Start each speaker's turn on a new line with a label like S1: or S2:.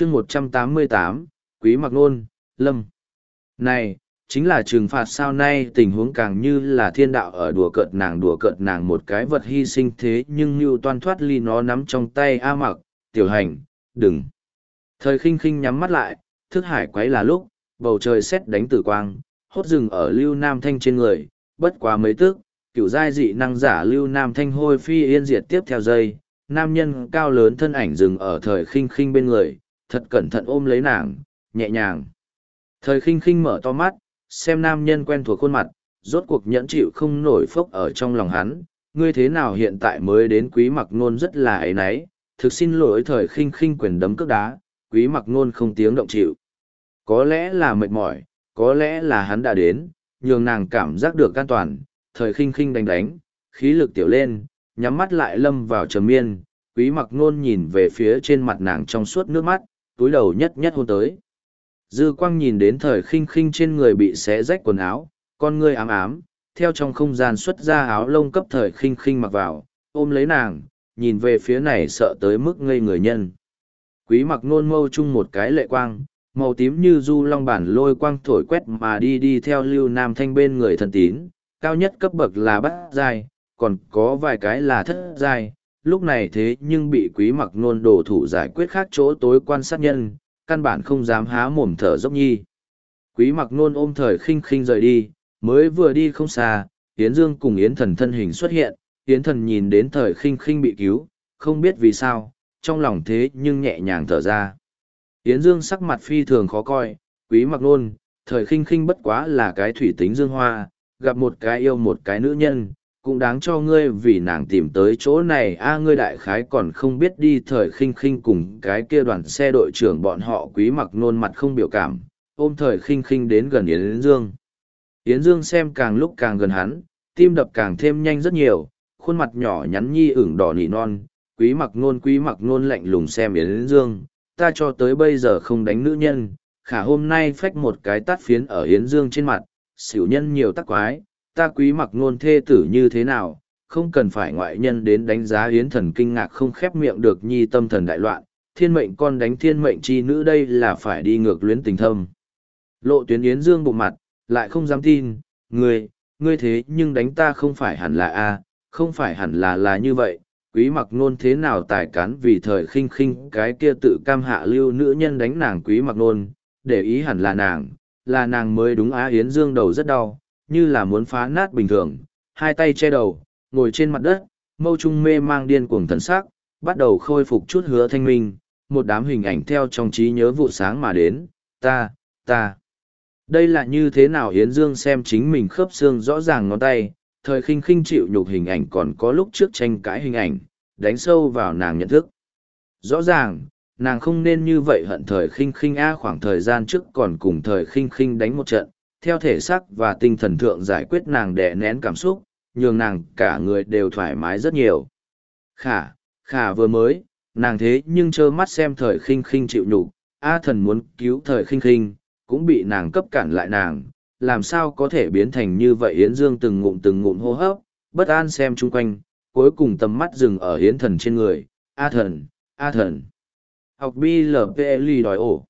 S1: chương một trăm tám mươi tám, quý mặc nôn, lâm. Này, chính là trừng phạt sao nay, tình huống càng như là thiên đạo ở đùa cợt nàng, đùa cợt nàng một cái vật hy sinh thế, nhưng như toan thoát ly nó nắm trong tay a mặc, tiểu hành, đừng. Thời khinh khinh nhắm mắt lại, thức hải quấy là lúc, bầu trời xét đánh tử quang, hốt rừng ở lưu nam thanh trên người, bất quá mấy tức, cựu giai dị năng giả lưu nam thanh hôi phi yên diệt tiếp theo dây nam nhân cao lớn thân ảnh dừng ở thời khinh khinh bên người thật cẩn thận ôm lấy nàng, nhẹ nhàng. Thời khinh khinh mở to mắt, xem nam nhân quen thuộc khuôn mặt, rốt cuộc nhẫn chịu không nổi phốc ở trong lòng hắn. Ngươi thế nào hiện tại mới đến quý mặc nôn rất là ấy náy thực xin lỗi thời khinh khinh quyền đấm cước đá, quý mặc nôn không tiếng động chịu. Có lẽ là mệt mỏi, có lẽ là hắn đã đến, nhường nàng cảm giác được an toàn. Thời khinh khinh đánh đánh, khí lực tiểu lên, nhắm mắt lại lâm vào trầm miên. Quý mặc nôn nhìn về phía trên mặt nàng trong suốt nước mắt túi đầu nhất nhất hôn tới. Dư quang nhìn đến thời khinh khinh trên người bị xé rách quần áo, con ngươi ám ám, theo trong không gian xuất ra áo lông cấp thời khinh khinh mặc vào, ôm lấy nàng, nhìn về phía này sợ tới mức ngây người nhân. Quý mặc nôn mâu chung một cái lệ quang, màu tím như du long bản lôi quang thổi quét mà đi đi theo lưu nam thanh bên người thần tín, cao nhất cấp bậc là bát giai, còn có vài cái là thất giai lúc này thế nhưng bị quý mặc nôn đổ thủ giải quyết khác chỗ tối quan sát nhân căn bản không dám há mồm thở dốc nhi. Quý mặc nôn ôm thời khinh khinh rời đi mới vừa đi không xa yến dương cùng yến thần thân hình xuất hiện yến thần nhìn đến thời khinh khinh bị cứu không biết vì sao trong lòng thế nhưng nhẹ nhàng thở ra. Yến Dương sắc mặt phi thường khó coi, quý mặc nôn, thời khinh khinh bất quá là cái thủy tính dương hoa, gặp một cái yêu một cái nữ nhân, cũng đáng cho ngươi vì nàng tìm tới chỗ này a ngươi đại khái còn không biết đi thời khinh khinh cùng cái kia đoàn xe đội trưởng bọn họ quý mặc nôn mặt không biểu cảm, ôm thời khinh khinh đến gần Yến Dương. Yến Dương xem càng lúc càng gần hắn, tim đập càng thêm nhanh rất nhiều, khuôn mặt nhỏ nhắn nhi ửng đỏ nỉ non, quý mặc nôn quý mặc nôn lạnh lùng xem Yến Dương, ta cho tới bây giờ không đánh nữ nhân, khả hôm nay phách một cái tát phiến ở Yến Dương trên mặt, xỉu nhân nhiều tắc quái, ta quý mặc ngôn thê tử như thế nào, không cần phải ngoại nhân đến đánh giá Yến thần kinh ngạc không khép miệng được nhi tâm thần đại loạn, thiên mệnh con đánh thiên mệnh chi nữ đây là phải đi ngược luyến tình thâm. Lộ tuyến Yến Dương bụng mặt, lại không dám tin, ngươi, ngươi thế nhưng đánh ta không phải hẳn là A, không phải hẳn là là như vậy, quý mặc nôn thế nào tài cán vì thời khinh khinh cái kia tự cam hạ lưu nữ nhân đánh nàng quý mặc nôn, để ý hẳn là nàng, là nàng mới đúng á Yến Dương đầu rất đau, như là muốn phá nát bình thường, hai tay che đầu, ngồi trên mặt đất, mâu trung mê mang điên cuồng thần sắc, bắt đầu khôi phục chút hứa thanh minh, một đám hình ảnh theo trong trí nhớ vụ sáng mà đến, ta, ta. Đây là như thế nào Yến Dương xem chính mình khớp xương rõ ràng ngón tay, thời khinh khinh chịu nhục hình ảnh còn có lúc trước tranh cãi hình ảnh, đánh sâu vào nàng nhận thức. Rõ ràng, nàng không nên như vậy hận thời khinh khinh A khoảng thời gian trước còn cùng thời khinh khinh đánh một trận, theo thể xác và tinh thần thượng giải quyết nàng đè nén cảm xúc, nhường nàng cả người đều thoải mái rất nhiều. Khả, khả vừa mới, nàng thế nhưng trơ mắt xem thời khinh khinh chịu nhục, A thần muốn cứu thời khinh khinh, cũng bị nàng cấp cản lại nàng, làm sao có thể biến thành như vậy Yến Dương từng ngụm từng ngụm hô hấp, bất an xem chung quanh, cuối cùng tầm mắt dừng ở Yến thần trên người, A thần, A thần. Học BLPLI đòi ổ.